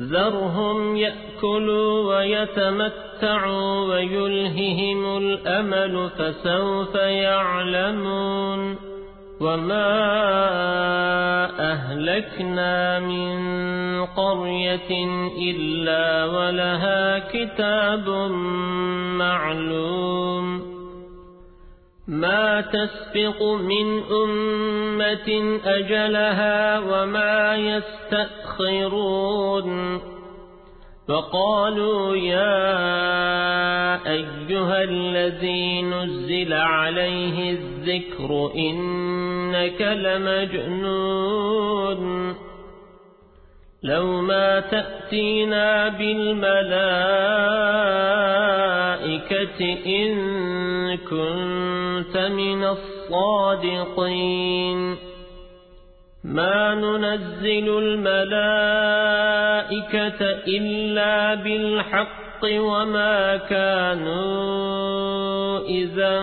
ذرهم يأكلوا ويتمتعوا ويلههم الأمل فسوف يعلمون وما أهلكنا من قرية إلا ولها كتاب معلوم ما تسبق من أمة أجلها وما يستأخرون. فقالوا يا أيها الذي نزل عليه الذكر إنك لمجنون. لو ما تأتينا بالملائكة إن كنت من الصادقين. ما ننزل الملائكة إلا بالحق وما كانوا إذا